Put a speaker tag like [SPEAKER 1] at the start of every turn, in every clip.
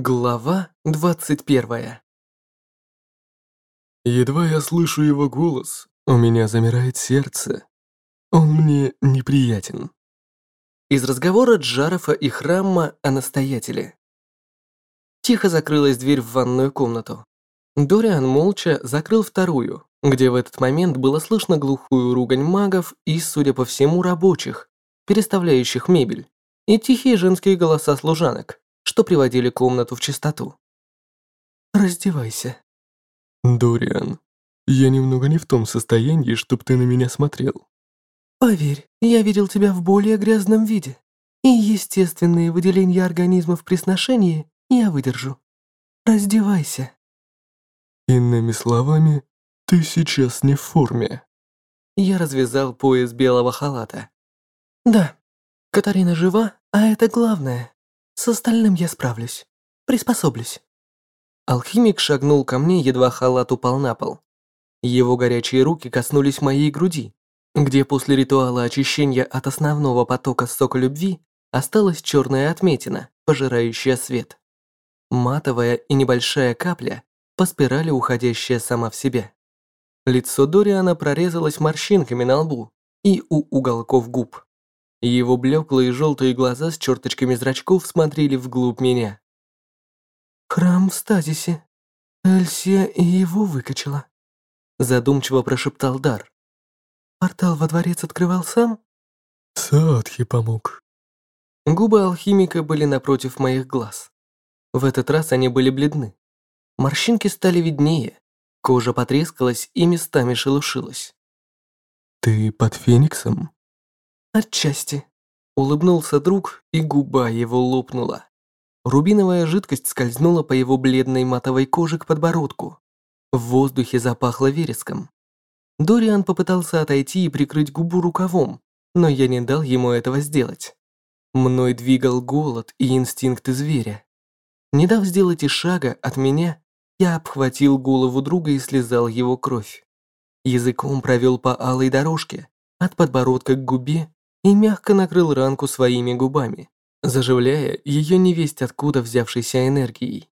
[SPEAKER 1] Глава 21
[SPEAKER 2] Едва я слышу его голос, у меня замирает сердце. Он мне неприятен.
[SPEAKER 1] Из разговора Джарафа и Храмма о настоятеле. Тихо закрылась дверь в ванную комнату. Дориан молча закрыл вторую, где в этот момент было слышно глухую ругань магов и, судя по всему, рабочих, переставляющих мебель, и тихие женские голоса служанок, что приводили комнату в чистоту. «Раздевайся».
[SPEAKER 2] Дориан, я немного не в том состоянии, чтоб ты на меня смотрел.
[SPEAKER 3] Поверь, я видел тебя в более грязном виде. И естественные выделения организмов при сношении я выдержу. Раздевайся.
[SPEAKER 2] Иными словами, ты сейчас не в форме.
[SPEAKER 1] Я развязал пояс белого халата.
[SPEAKER 3] Да, Катарина жива, а это главное. С остальным я справлюсь. Приспособлюсь.
[SPEAKER 1] Алхимик шагнул ко мне, едва халат упал на пол. Его горячие руки коснулись моей груди, где после ритуала очищения от основного потока сока любви осталась черная отметина, пожирающая свет. Матовая и небольшая капля, по спирали уходящая сама в себя. Лицо Дориана прорезалось морщинками на лбу и у уголков губ. Его блеклые желтые глаза с черточками зрачков смотрели вглубь меня.
[SPEAKER 3] «Храм в стазисе. Эльсия и его выкачала», задумчиво прошептал Дар. «Портал во дворец открывал сам?»
[SPEAKER 2] Садхи помог.
[SPEAKER 1] Губы алхимика были напротив моих глаз. В этот раз они были бледны. Морщинки стали виднее, кожа потрескалась и местами шелушилась.
[SPEAKER 2] «Ты под Фениксом?»
[SPEAKER 3] Отчасти.
[SPEAKER 1] Улыбнулся друг, и губа его лопнула. Рубиновая жидкость скользнула по его бледной матовой коже к подбородку. В воздухе запахло вереском. Дориан попытался отойти и прикрыть губу рукавом, но я не дал ему этого сделать. Мной двигал голод и инстинкты зверя. Не дав сделать и шага от меня, я обхватил голову друга и слезал его кровь. Языком провел по алой дорожке, от подбородка к губе и мягко накрыл ранку своими губами, заживляя ее невесть откуда взявшейся энергией.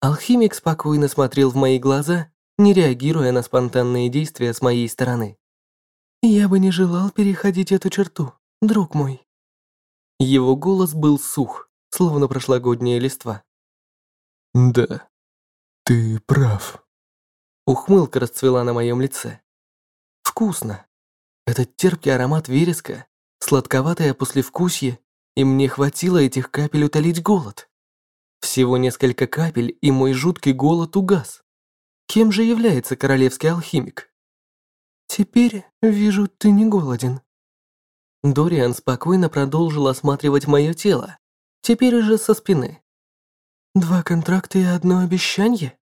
[SPEAKER 1] Алхимик спокойно смотрел в мои глаза, не реагируя на спонтанные действия с моей стороны.
[SPEAKER 3] «Я бы не желал переходить эту черту, друг мой».
[SPEAKER 1] Его голос был сух, словно прошлогодняя листва.
[SPEAKER 2] «Да, ты прав».
[SPEAKER 1] Ухмылка расцвела на моем лице. «Вкусно. Этот терпкий аромат вереска сладковатое послевкусье, и мне хватило этих капель утолить голод. Всего несколько капель, и мой жуткий голод угас. Кем же является королевский алхимик?
[SPEAKER 3] Теперь, вижу, ты не голоден.
[SPEAKER 1] Дориан спокойно продолжил осматривать мое тело, теперь уже со спины.
[SPEAKER 3] Два контракта и одно обещание?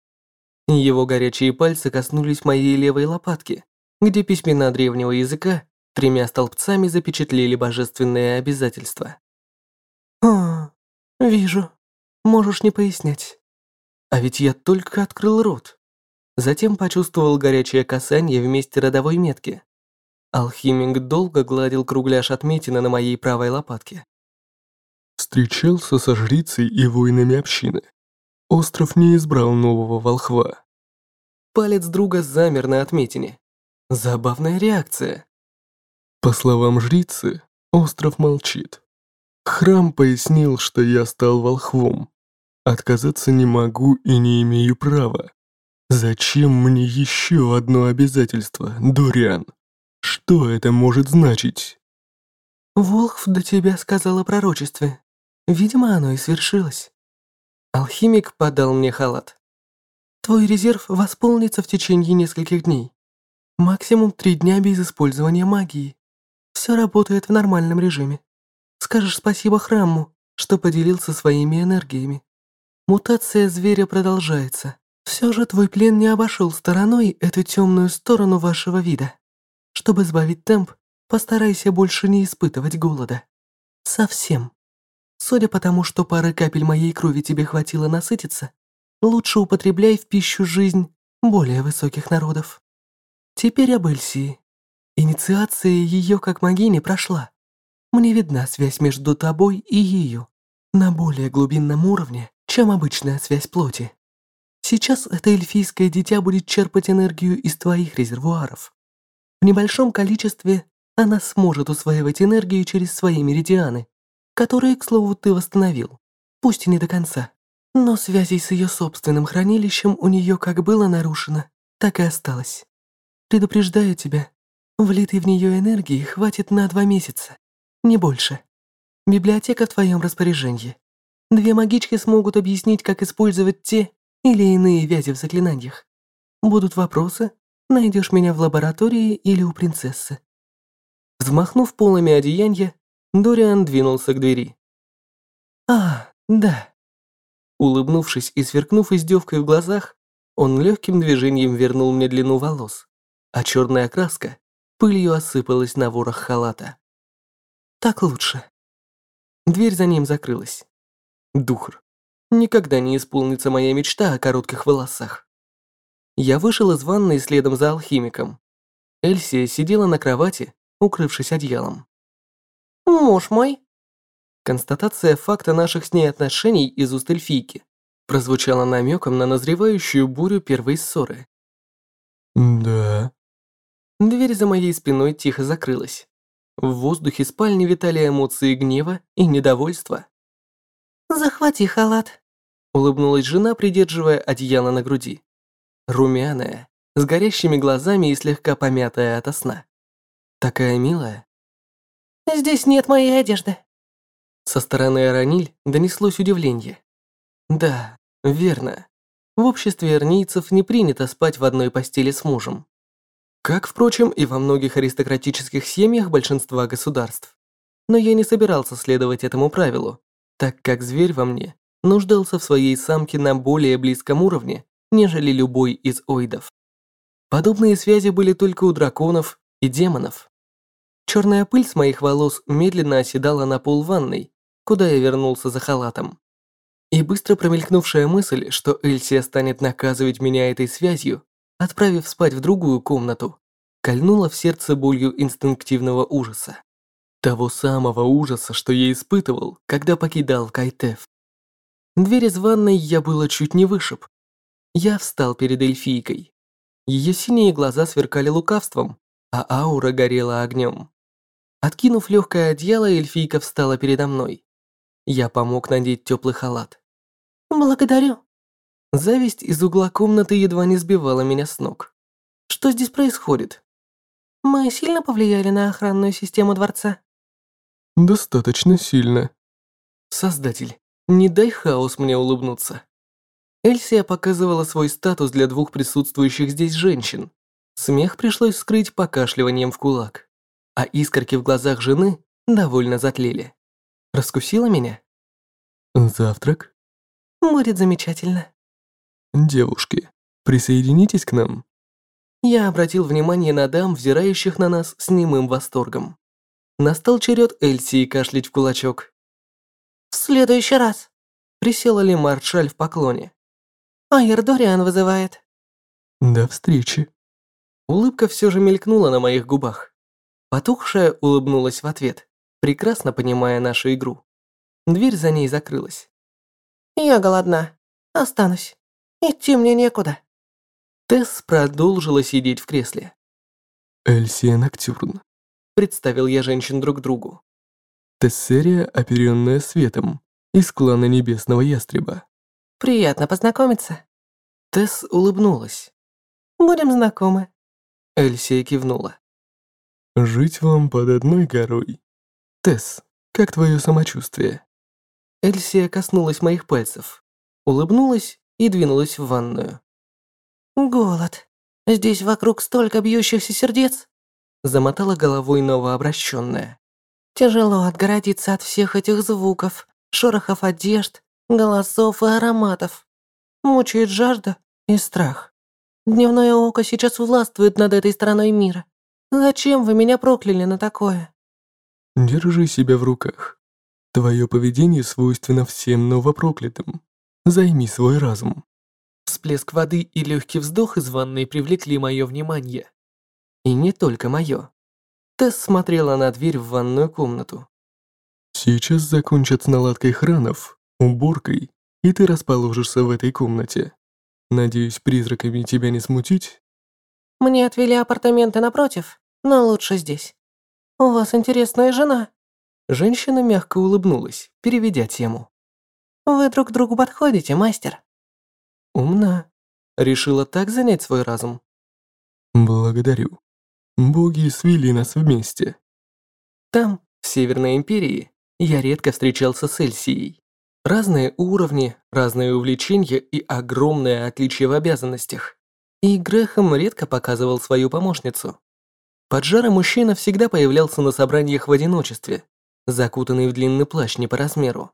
[SPEAKER 1] Его горячие пальцы коснулись моей левой лопатки, где письмена древнего языка тремя столбцами запечатлели божественные обязательства.
[SPEAKER 3] «А, вижу. Можешь не пояснять».
[SPEAKER 1] А ведь я только открыл рот. Затем почувствовал горячее касание вместе родовой метки. Алхимик долго гладил кругляш отметины на моей правой лопатке.
[SPEAKER 2] Встречался со жрицей и воинами общины. Остров не избрал нового волхва.
[SPEAKER 1] Палец друга замер на отметине. Забавная реакция.
[SPEAKER 2] По словам жрицы, остров молчит. Храм пояснил, что я стал волхвом. Отказаться не могу и не имею права. Зачем мне еще одно обязательство, Дориан? Что это может значить?
[SPEAKER 3] Волхв до тебя сказал о пророчестве. Видимо, оно и свершилось.
[SPEAKER 1] Алхимик подал мне халат.
[SPEAKER 3] Твой резерв восполнится в течение нескольких дней. Максимум три дня без использования магии. Все работает в нормальном режиме. Скажешь спасибо храму, что поделился своими энергиями. Мутация зверя продолжается. Все же твой плен не обошел стороной эту темную сторону вашего вида. Чтобы сбавить темп, постарайся больше не испытывать голода. Совсем. Судя по тому, что пары капель моей крови тебе хватило насытиться, лучше употребляй в пищу жизнь более высоких народов. Теперь об Эльсии. Инициация ее как могини прошла. Мне видна связь между тобой и ею. На более глубинном уровне чем обычная связь плоти. Сейчас это эльфийское дитя будет черпать энергию из твоих резервуаров. В небольшом количестве она сможет усваивать энергию через свои меридианы, которые, к слову, ты восстановил, пусть и не до конца. Но связей с ее собственным хранилищем у нее как было нарушено, так и осталось. Предупреждаю тебя, влитой в нее энергии хватит на два месяца, не больше. Библиотека в твоем распоряжении. Две магички смогут объяснить, как использовать те или иные вязи в заклинаниях. Будут вопросы, найдешь меня в лаборатории или у принцессы. Взмахнув полами одеяния, Дориан двинулся к двери. «А, да». Улыбнувшись и сверкнув издевкой в глазах, он легким движением вернул мне длину волос, а черная краска пылью осыпалась на ворох халата. «Так лучше». Дверь за ним закрылась. Духр. Никогда не исполнится моя мечта о коротких волосах. Я вышел из ванной следом за алхимиком. Эльсия сидела на кровати, укрывшись одеялом.
[SPEAKER 4] «Муж мой».
[SPEAKER 3] Констатация факта наших с ней отношений из уст эльфийки прозвучала намеком на назревающую бурю первой ссоры.
[SPEAKER 2] Да.
[SPEAKER 3] Дверь за моей спиной тихо закрылась. В воздухе спальни витали эмоции гнева и недовольства.
[SPEAKER 4] «Захвати халат», —
[SPEAKER 3] улыбнулась жена, придерживая одеяло на груди. Румяная, с горящими глазами и слегка помятая ото сна. Такая милая.
[SPEAKER 4] «Здесь нет моей одежды».
[SPEAKER 3] Со стороны Араниль донеслось удивление. Да, верно. В обществе эрнийцев не принято спать в одной постели с мужем. Как, впрочем, и во многих аристократических семьях большинства государств. Но я не собирался следовать этому правилу, так как зверь во мне нуждался в своей самке на более близком уровне, нежели любой из оидов. Подобные связи были только у драконов и демонов. Черная пыль с моих волос медленно оседала на пол ванной, куда я вернулся за халатом. И быстро промелькнувшая мысль, что Эльсия станет наказывать меня этой связью, отправив спать в другую комнату, кольнула в сердце болью инстинктивного ужаса. Того самого ужаса, что я испытывал, когда покидал Кайтеф. Дверь из ванной я было чуть не вышиб. Я встал перед эльфийкой. Ее синие глаза сверкали лукавством, а аура горела огнем. Откинув легкое одеяло, эльфийка встала передо мной. Я помог надеть теплый халат.
[SPEAKER 4] «Благодарю».
[SPEAKER 3] Зависть из угла комнаты едва не сбивала меня с ног. Что здесь происходит?
[SPEAKER 4] Мы сильно повлияли на охранную систему дворца?
[SPEAKER 2] Достаточно сильно.
[SPEAKER 3] Создатель, не дай хаос мне улыбнуться. Эльсия показывала свой статус для двух присутствующих здесь женщин. Смех пришлось скрыть покашливанием в кулак. А искорки в глазах жены довольно затлели. Раскусила меня?
[SPEAKER 2] Завтрак?
[SPEAKER 4] Будет замечательно.
[SPEAKER 2] Девушки, присоединитесь к нам.
[SPEAKER 3] Я обратил внимание на дам, взирающих на нас с немым восторгом. Настал черед Эльсии кашлять в кулачок.
[SPEAKER 4] «В следующий раз», —
[SPEAKER 3] присела ли Маршаль в поклоне.
[SPEAKER 4] «Айр Дориан вызывает».
[SPEAKER 2] «До встречи».
[SPEAKER 3] Улыбка все же мелькнула на моих губах. Потухшая улыбнулась в ответ, прекрасно понимая нашу игру. Дверь за ней закрылась.
[SPEAKER 4] «Я голодна. Останусь. Идти мне некуда».
[SPEAKER 3] Тесс продолжила сидеть в кресле.
[SPEAKER 2] Эльсия Ноктюрн
[SPEAKER 3] представил я женщин друг другу.
[SPEAKER 2] Тессерия, оперенная светом, из клана Небесного Ястреба.
[SPEAKER 4] Приятно познакомиться.
[SPEAKER 3] Тесс улыбнулась.
[SPEAKER 4] Будем знакомы.
[SPEAKER 3] Эльсия кивнула.
[SPEAKER 2] Жить вам под одной горой. Тесс, как твое самочувствие?
[SPEAKER 3] Эльсия коснулась моих пальцев, улыбнулась и двинулась в ванную.
[SPEAKER 4] Голод. Здесь вокруг столько бьющихся сердец
[SPEAKER 3] замотала головой новообращенная.
[SPEAKER 4] Тяжело отгородиться от всех этих звуков, шорохов одежд, голосов и ароматов. Мучает жажда и страх. Дневное око сейчас властвует над этой стороной мира. Зачем вы меня прокляли на такое?
[SPEAKER 2] Держи себя в руках. Твое поведение свойственно всем новопроклятым. Займи свой разум.
[SPEAKER 3] Всплеск воды и легкий вздох из ванной привлекли мое внимание. И не только мое. Тесс смотрела на дверь в ванную комнату.
[SPEAKER 2] Сейчас закончат с наладкой хранов, уборкой и ты расположишься в этой комнате. Надеюсь, призраками тебя не смутить?
[SPEAKER 4] Мне отвели апартаменты напротив, но лучше здесь. У вас интересная жена.
[SPEAKER 1] Женщина мягко улыбнулась, переведя тему.
[SPEAKER 4] Вы друг другу подходите, мастер.
[SPEAKER 1] Умна. Решила так занять свой разум.
[SPEAKER 2] Благодарю. Боги свели нас вместе.
[SPEAKER 1] Там, в Северной Империи, я редко встречался с Эльсией. Разные уровни, разные увлечения и огромное отличие в обязанностях. И Грехом редко показывал свою помощницу. Поджарый мужчина всегда появлялся на собраниях в одиночестве, закутанный в длинный плащ не по размеру.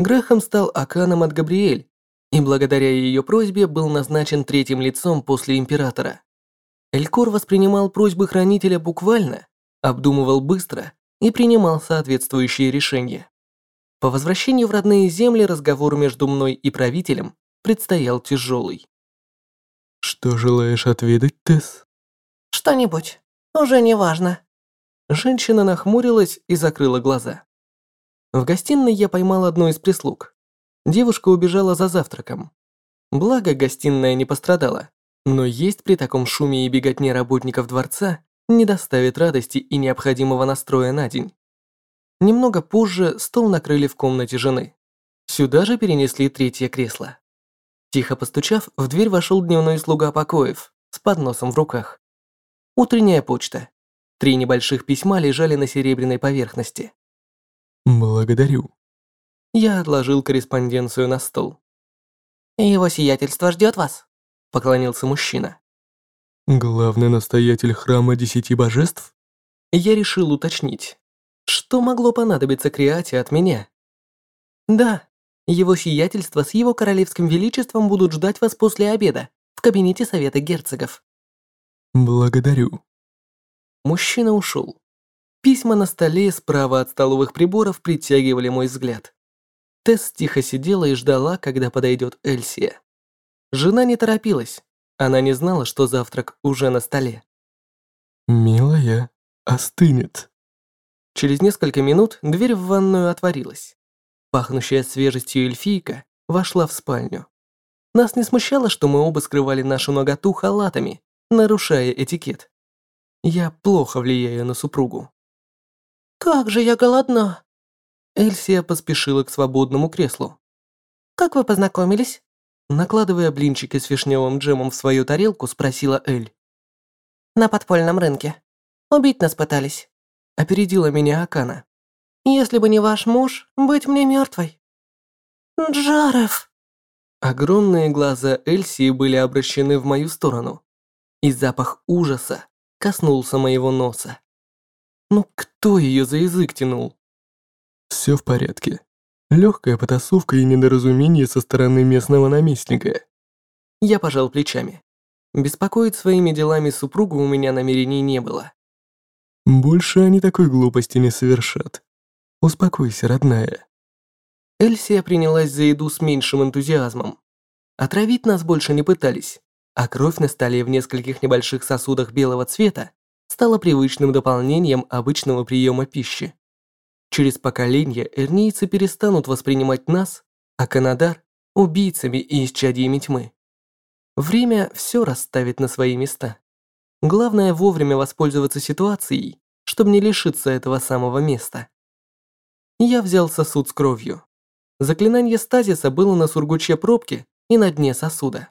[SPEAKER 1] Грехом стал Аканом от Габриэль, и благодаря ее просьбе был назначен третьим лицом после императора. Элькор воспринимал просьбы хранителя буквально, обдумывал быстро и принимал соответствующие решения. По возвращении в родные земли разговор между мной и правителем предстоял тяжелый.
[SPEAKER 2] «Что желаешь отведать, Тесс?»
[SPEAKER 4] «Что-нибудь. Уже не важно».
[SPEAKER 1] Женщина нахмурилась и закрыла глаза. В гостиной я поймал одну из прислуг. Девушка убежала за завтраком. Благо, гостиная не пострадала, но есть при таком шуме и беготне работников дворца не доставит радости и необходимого настроя на день. Немного позже стол накрыли в комнате жены. Сюда же перенесли третье кресло. Тихо постучав, в дверь вошел дневной слуга покоев с подносом в руках. Утренняя почта. Три небольших письма лежали на серебряной поверхности.
[SPEAKER 2] «Благодарю».
[SPEAKER 1] Я отложил корреспонденцию на стол.
[SPEAKER 4] «Его сиятельство ждет вас», —
[SPEAKER 1] поклонился мужчина.
[SPEAKER 2] «Главный настоятель храма десяти божеств?»
[SPEAKER 1] Я решил уточнить. Что могло понадобиться Криате от меня? Да, его сиятельство с его королевским величеством будут ждать вас после обеда в кабинете совета герцогов.
[SPEAKER 2] Благодарю.
[SPEAKER 1] Мужчина ушел. Письма на столе справа от столовых приборов притягивали мой взгляд. Тесс тихо сидела и ждала, когда подойдет Эльсия. Жена не торопилась. Она не знала, что завтрак уже на столе.
[SPEAKER 2] «Милая, остынет»,
[SPEAKER 1] Через несколько минут дверь в ванную отворилась. Пахнущая свежестью эльфийка вошла в спальню. Нас не смущало, что мы оба скрывали нашу наготу халатами, нарушая этикет. Я плохо влияю на супругу.
[SPEAKER 4] «Как же я голодна!»
[SPEAKER 1] Эльсия поспешила к свободному креслу.
[SPEAKER 4] «Как вы познакомились?»
[SPEAKER 1] Накладывая блинчики с вишневым джемом в свою тарелку, спросила Эль.
[SPEAKER 4] «На подпольном рынке. Убить нас пытались»
[SPEAKER 1] опередила меня Акана.
[SPEAKER 4] «Если бы не ваш муж, быть мне мертвой». «Джаров!»
[SPEAKER 1] Огромные глаза Эльсии были обращены в мою сторону, и запах ужаса коснулся моего носа. Ну кто ее за язык тянул?
[SPEAKER 2] Все в порядке. Легкая потасовка и недоразумение со стороны местного наместника.
[SPEAKER 1] Я пожал плечами. Беспокоить своими делами супругу у меня намерений не было.
[SPEAKER 2] Больше они такой глупости не совершат. Успокойся, родная.
[SPEAKER 1] Эльсия принялась за еду с меньшим энтузиазмом. Отравить нас больше не пытались, а кровь на столе в нескольких небольших сосудах белого цвета стала привычным дополнением обычного приема пищи. Через поколения эрнийцы перестанут воспринимать нас, а Канадар – убийцами и исчадиями тьмы. Время все расставит на свои места. Главное вовремя воспользоваться ситуацией, чтобы не лишиться этого самого места. Я взял сосуд с кровью. Заклинание стазиса было на сургуче пробки и на дне сосуда.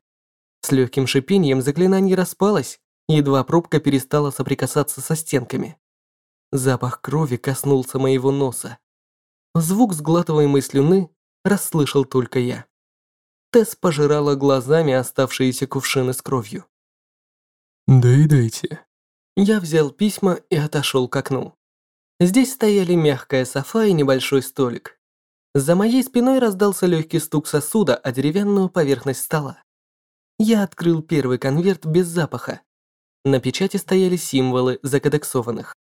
[SPEAKER 1] С легким шипением заклинание распалось, едва пробка перестала соприкасаться со стенками. Запах крови коснулся моего носа. Звук сглатываемой слюны расслышал только я. Тесс пожирала глазами оставшиеся кувшины с кровью.
[SPEAKER 2] «Доедайте».
[SPEAKER 1] Я взял письма и отошел к окну. Здесь стояли мягкая софа и небольшой столик. За моей спиной раздался легкий стук сосуда о деревянную поверхность стола. Я открыл первый конверт без запаха. На печати стояли символы закодексованных.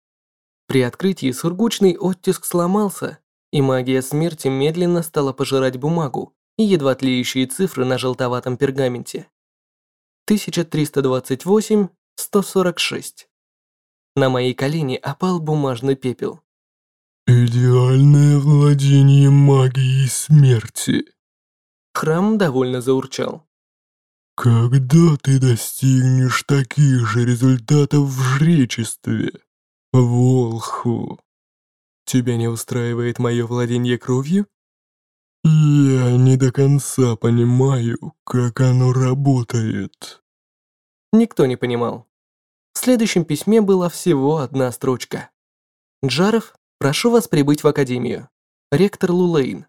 [SPEAKER 1] При открытии сургучный оттиск сломался, и магия смерти медленно стала пожирать бумагу и едва тлеющие цифры на желтоватом пергаменте. 1328, 146. На мои колени опал бумажный пепел.
[SPEAKER 2] «Идеальное владение магией смерти»,
[SPEAKER 1] Храм довольно заурчал.
[SPEAKER 2] «Когда ты достигнешь таких же результатов в жречестве, Волху?»
[SPEAKER 1] «Тебя не устраивает мое владение кровью?»
[SPEAKER 2] «Я не до конца понимаю, как оно работает».
[SPEAKER 1] Никто не понимал. В следующем письме была всего одна строчка. «Джаров, прошу вас прибыть в Академию. Ректор Лулейн».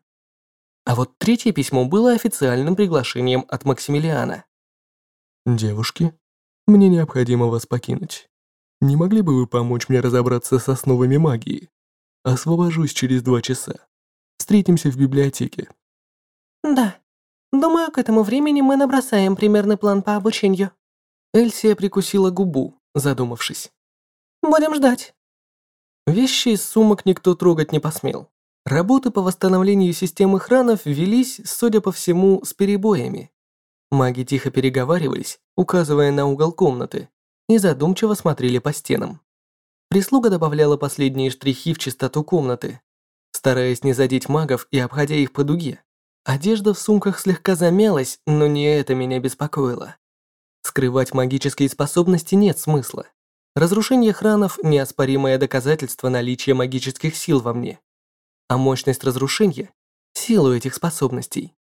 [SPEAKER 1] А вот третье письмо было официальным приглашением от Максимилиана.
[SPEAKER 2] «Девушки, мне необходимо вас покинуть. Не могли бы вы помочь мне разобраться с основами магии? Освобожусь через два часа. Встретимся в библиотеке».
[SPEAKER 4] «Да. Думаю, к этому времени мы набросаем примерный план по обучению».
[SPEAKER 1] Эльсия прикусила губу, задумавшись.
[SPEAKER 4] «Будем ждать».
[SPEAKER 1] Вещи из сумок никто трогать не посмел. Работы по восстановлению системы хранов велись, судя по всему, с перебоями. Маги тихо переговаривались, указывая на угол комнаты, и задумчиво смотрели по стенам. Прислуга добавляла последние штрихи в чистоту комнаты, стараясь не задеть магов и обходя их по дуге. Одежда в сумках слегка замялась, но не это меня беспокоило. Скрывать магические способности нет смысла. Разрушение хранов – неоспоримое доказательство наличия магических сил во мне. А мощность разрушения – силу этих способностей.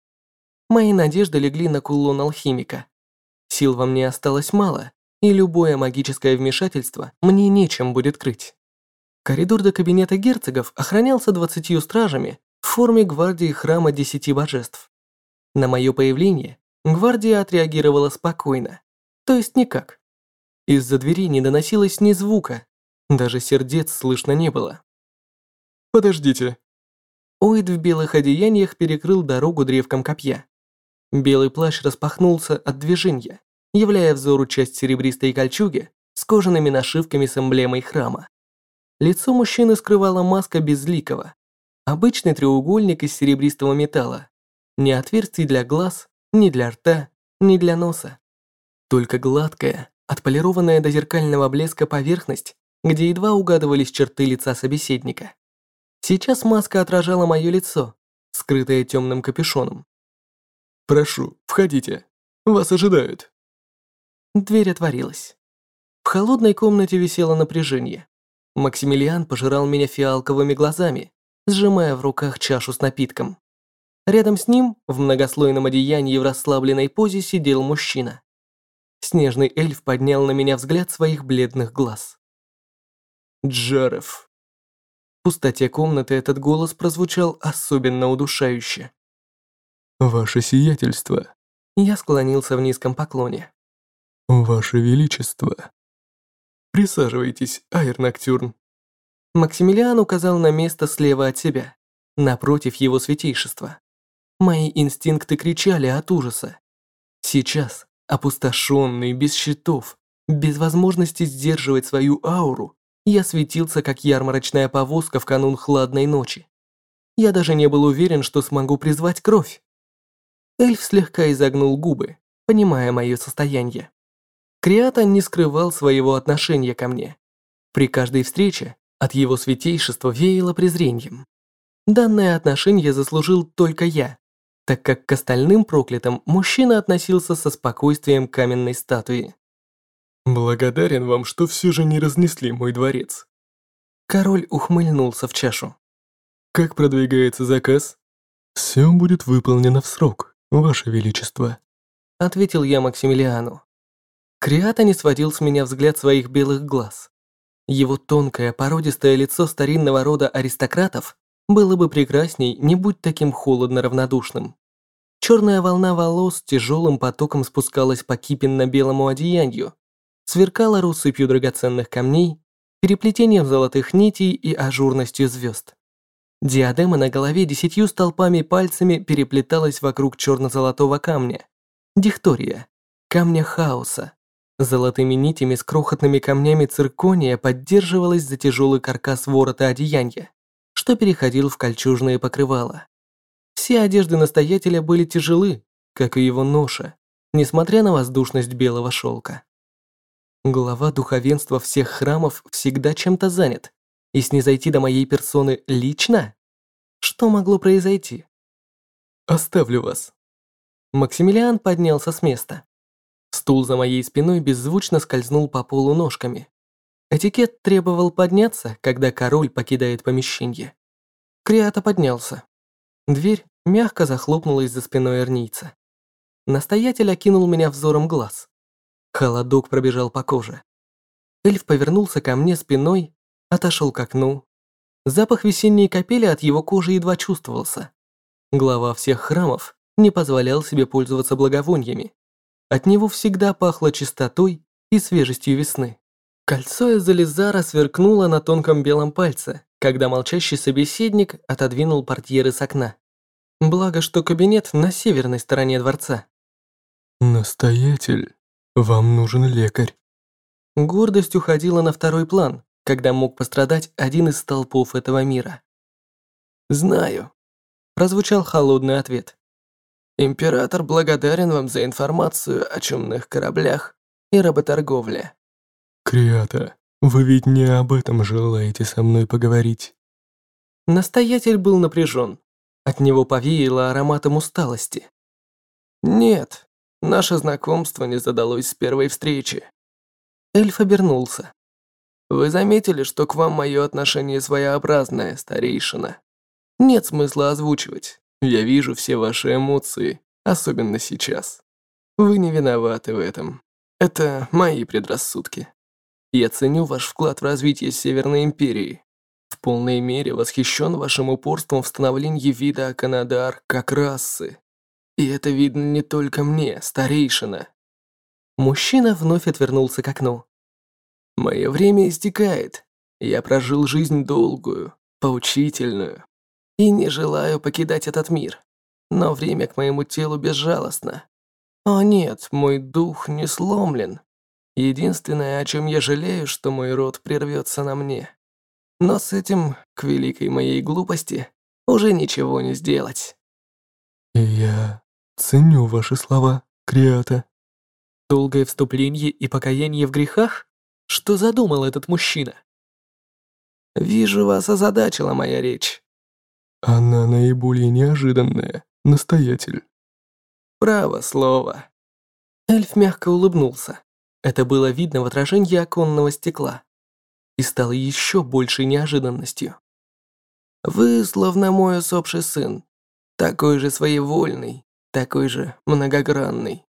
[SPEAKER 1] Мои надежды легли на кулон алхимика. Сил во мне осталось мало, и любое магическое вмешательство мне нечем будет крыть. Коридор до кабинета герцогов охранялся двадцатью стражами в форме гвардии храма десяти божеств. На мое появление гвардия отреагировала спокойно, то есть никак. Из-за двери не доносилось ни звука, даже сердец слышно не было.
[SPEAKER 2] «Подождите».
[SPEAKER 1] Оид в белых одеяниях перекрыл дорогу древком копья. Белый плащ распахнулся от движения, являя взору часть серебристой кольчуги с кожаными нашивками с эмблемой храма. Лицо мужчины скрывала маска безликого, обычный треугольник из серебристого металла, ни отверстий для глаз, ни для рта, ни для носа. Только гладкая, отполированная до зеркального блеска поверхность, где едва угадывались черты лица собеседника. Сейчас маска отражала мое лицо, скрытое темным капюшоном.
[SPEAKER 2] «Прошу, входите. Вас ожидают».
[SPEAKER 1] Дверь отворилась. В холодной комнате висело напряжение. Максимилиан пожирал меня фиалковыми глазами, сжимая в руках чашу с напитком. Рядом с ним, в многослойном одеянии в расслабленной позе, сидел мужчина. Снежный эльф поднял на меня взгляд своих бледных глаз. Джаров. В пустоте комнаты этот голос прозвучал особенно удушающе.
[SPEAKER 2] «Ваше сиятельство».
[SPEAKER 1] Я склонился в низком поклоне.
[SPEAKER 2] «Ваше величество».
[SPEAKER 1] «Присаживайтесь, Айр Ноктюрн». Максимилиан указал на место слева от себя, напротив его святейшества. Мои инстинкты кричали от ужаса. Сейчас, Опустошенный, без щитов, без возможности сдерживать свою ауру, я светился как ярмарочная повозка в канун хладной ночи. Я даже не был уверен, что смогу призвать кровь. Эльф слегка изогнул губы, понимая мое состояние. Криата не скрывал своего отношения ко мне. При каждой встрече от его святейшества веяло презрением. Данное отношение заслужил только я, так как к остальным проклятым мужчина относился со спокойствием каменной статуи.
[SPEAKER 2] «Благодарен вам, что все же не разнесли мой дворец».
[SPEAKER 1] Король ухмыльнулся в чашу.
[SPEAKER 2] «Как продвигается заказ?» «Все будет выполнено в срок, ваше величество»,
[SPEAKER 1] ответил я Максимилиану. Криата не сводил с меня взгляд своих белых глаз. Его тонкое породистое лицо старинного рода аристократов было бы прекрасней, не будь таким холодно равнодушным. Черная волна волос тяжелым потоком спускалась по кипенно-белому одеянию, сверкала россыпью драгоценных камней, переплетением золотых нитей и ажурностью звезд. Диадема на голове десятью столпами пальцами переплеталась вокруг черно-золотого камня. Дихтория, камня хаоса. Золотыми нитями с крохотными камнями циркония поддерживалась за тяжелый каркас ворота одеяния что переходил в кольчужные покрывала. Все одежды настоятеля были тяжелы, как и его ноша, несмотря на воздушность белого шелка. Глава духовенства всех храмов всегда чем-то занят, и снизойти до моей персоны лично? Что могло произойти?
[SPEAKER 2] «Оставлю вас».
[SPEAKER 1] Максимилиан поднялся с места. Стул за моей спиной беззвучно скользнул по полу ножками. Этикет требовал подняться, когда король покидает помещение. Криата поднялся. Дверь мягко захлопнулась за спиной эрнийца. Настоятель окинул меня взором глаз. Холодок пробежал по коже. Эльф повернулся ко мне спиной, отошел к окну. Запах весенней капели от его кожи едва чувствовался. Глава всех храмов не позволял себе пользоваться благовониями. От него всегда пахло чистотой и свежестью весны. Кольцо из Элизара сверкнуло на тонком белом пальце, когда молчащий собеседник отодвинул портьеры с окна. Благо, что кабинет на северной стороне дворца.
[SPEAKER 2] «Настоятель, вам нужен лекарь».
[SPEAKER 1] Гордость уходила на второй план, когда мог пострадать один из столпов этого мира. «Знаю», – прозвучал холодный ответ. «Император благодарен вам за информацию о чумных кораблях и работорговле.
[SPEAKER 2] Криата, вы ведь не об этом желаете со мной поговорить.
[SPEAKER 1] Настоятель был напряжен. От него повеяло ароматом усталости. Нет, наше знакомство не задалось с первой встречи. Эльф обернулся. Вы заметили, что к вам мое отношение своеобразное, старейшина. Нет смысла озвучивать. Я вижу все ваши эмоции, особенно сейчас. Вы не виноваты в этом. Это мои предрассудки. Я ценю ваш вклад в развитие Северной Империи. В полной мере восхищен вашим упорством в становлении вида Аканадар как расы. И это видно не только мне, старейшина. Мужчина вновь отвернулся к окну. Мое время истекает. Я прожил жизнь долгую, поучительную. И не желаю покидать этот мир. Но время к моему телу безжалостно. О нет, мой дух не сломлен. Единственное, о чем я жалею, что мой род прервется на мне. Но с этим, к великой моей глупости, уже ничего не сделать.
[SPEAKER 2] Я ценю ваши слова, Криата.
[SPEAKER 1] Долгое вступление и покаяние в грехах? Что задумал этот мужчина? Вижу, вас озадачила моя речь.
[SPEAKER 2] Она наиболее неожиданная, настоятель.
[SPEAKER 1] Право слово. Эльф мягко улыбнулся. Это было видно в отражении оконного стекла. И стало еще большей неожиданностью. «Вы словно мой усопший сын. Такой же своевольный, такой же многогранный.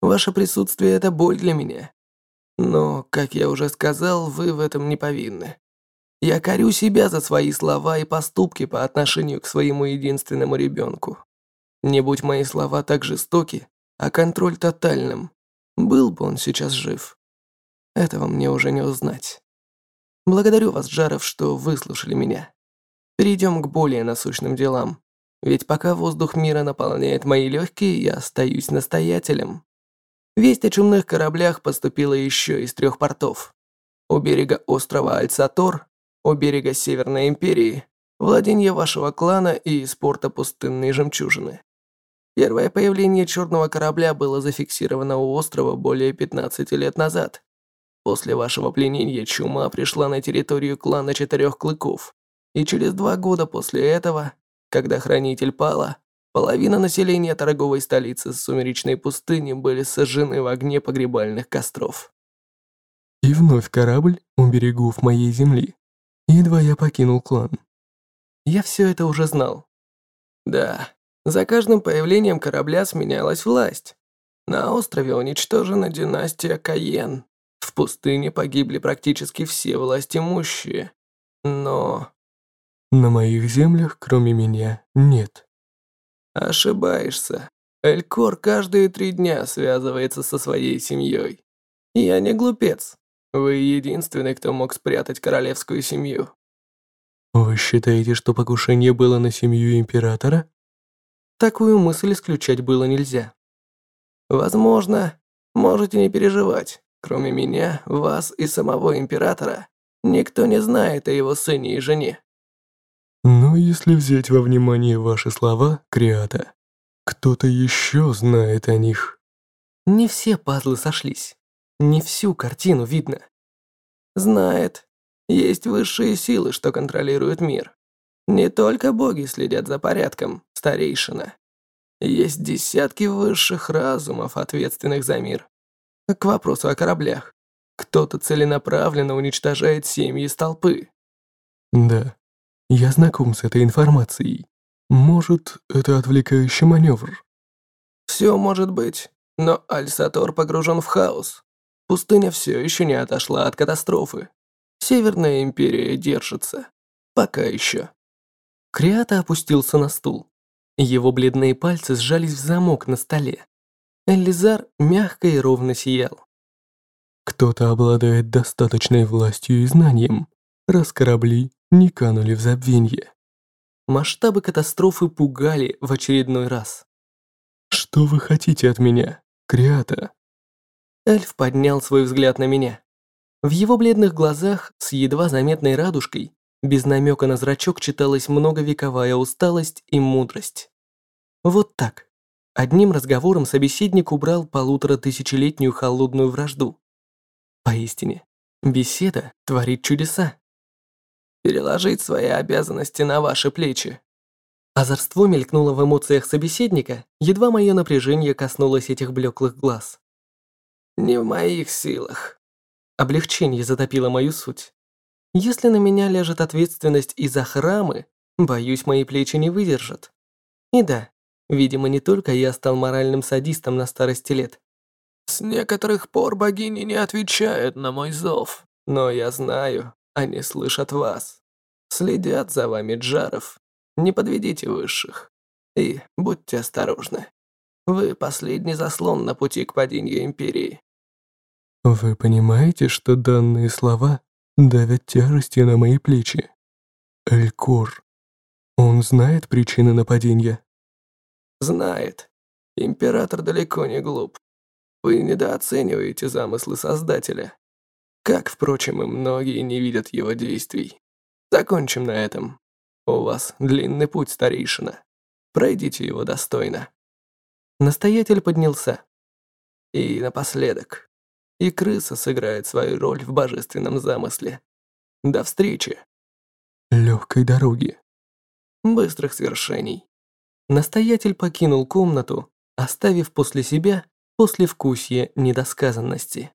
[SPEAKER 1] Ваше присутствие – это боль для меня. Но, как я уже сказал, вы в этом не повинны. Я корю себя за свои слова и поступки по отношению к своему единственному ребенку. Не будь мои слова так жестоки, а контроль тотальным, был бы он сейчас жив. Этого мне уже не узнать. Благодарю вас, Джаров, что выслушали меня. Перейдем к более насущным делам. Ведь пока воздух мира наполняет мои легкие, я остаюсь настоятелем. Весть о чумных кораблях поступила еще из трех портов. У берега острова Альцатор, у берега Северной Империи, владение вашего клана и из порта пустынной жемчужины. Первое появление черного корабля было зафиксировано у острова более 15 лет назад. После вашего пленения чума пришла на территорию клана Четырех Клыков. И через два года после этого, когда Хранитель пала, половина населения торговой столицы Сумеречной пустыни были сожжены в огне погребальных костров.
[SPEAKER 2] И вновь корабль у берегов моей земли. Едва я покинул клан.
[SPEAKER 1] Я все это уже знал. Да, за каждым появлением корабля сменялась власть. На острове уничтожена династия Каен. В пустыне погибли практически все властимущие. Но...
[SPEAKER 2] На моих землях, кроме меня, нет.
[SPEAKER 1] Ошибаешься. Элькор каждые три дня связывается со своей семьей. Я не глупец. Вы единственный, кто мог спрятать королевскую семью.
[SPEAKER 2] Вы считаете, что покушение было на семью императора?
[SPEAKER 1] Такую мысль исключать было нельзя. Возможно, можете не переживать. Кроме меня, вас и самого императора, никто не знает о его сыне и жене.
[SPEAKER 2] Но если взять во внимание ваши слова, Криата, кто-то еще знает о них.
[SPEAKER 1] Не все пазлы сошлись. Не всю картину видно. Знает. Есть высшие силы, что контролируют мир. Не только боги следят за порядком, старейшина. Есть десятки высших разумов, ответственных за мир. К вопросу о кораблях. Кто-то целенаправленно уничтожает семьи из толпы.
[SPEAKER 2] Да, я знаком с этой информацией. Может, это отвлекающий маневр?
[SPEAKER 1] Все может быть, но Альсатор погружен в хаос. Пустыня все еще не отошла от катастрофы. Северная империя держится. Пока еще.
[SPEAKER 3] Криата опустился на стул. Его бледные пальцы сжались в замок на столе. Элизар мягко и ровно сиял.
[SPEAKER 2] Кто-то обладает достаточной властью и знанием, раз корабли не канули в забвенье.
[SPEAKER 3] Масштабы катастрофы пугали в очередной раз.
[SPEAKER 2] «Что вы хотите от меня, Криата?»
[SPEAKER 3] Эльф поднял свой взгляд на меня. В его бледных глазах с едва заметной радужкой без намека на зрачок читалась многовековая усталость и мудрость. Вот так. Одним разговором собеседник убрал полутора тысячелетнюю холодную вражду. Поистине, беседа творит чудеса.
[SPEAKER 1] Переложить свои обязанности на ваши плечи.
[SPEAKER 3] Озорство мелькнуло в эмоциях собеседника, едва мое напряжение коснулось этих блеклых глаз.
[SPEAKER 1] Не в моих силах.
[SPEAKER 3] Облегчение затопило мою суть. Если на меня ляжет ответственность из-за храмы, боюсь, мои плечи не выдержат. И да, видимо, не только я стал моральным садистом на старости лет.
[SPEAKER 1] С некоторых пор богини не отвечают на мой зов, но я знаю, они слышат вас. Следят за вами, Джаров. Не подведите высших. И будьте осторожны. Вы последний заслон на пути к падению Империи.
[SPEAKER 2] Вы понимаете, что данные слова давят тяжестью на мои плечи. Элькор. Он знает причины нападения?
[SPEAKER 1] Знает. Император далеко не глуп. Вы недооцениваете замыслы Создателя. Как, впрочем, и многие не видят его действий. Закончим на этом. У вас длинный путь, старейшина. Пройдите его достойно.
[SPEAKER 3] Настоятель поднялся.
[SPEAKER 1] И напоследок и крыса сыграет свою роль в божественном замысле. До встречи.
[SPEAKER 2] Легкой дороги.
[SPEAKER 1] Быстрых свершений.
[SPEAKER 3] Настоятель покинул комнату, оставив после себя послевкусие недосказанности.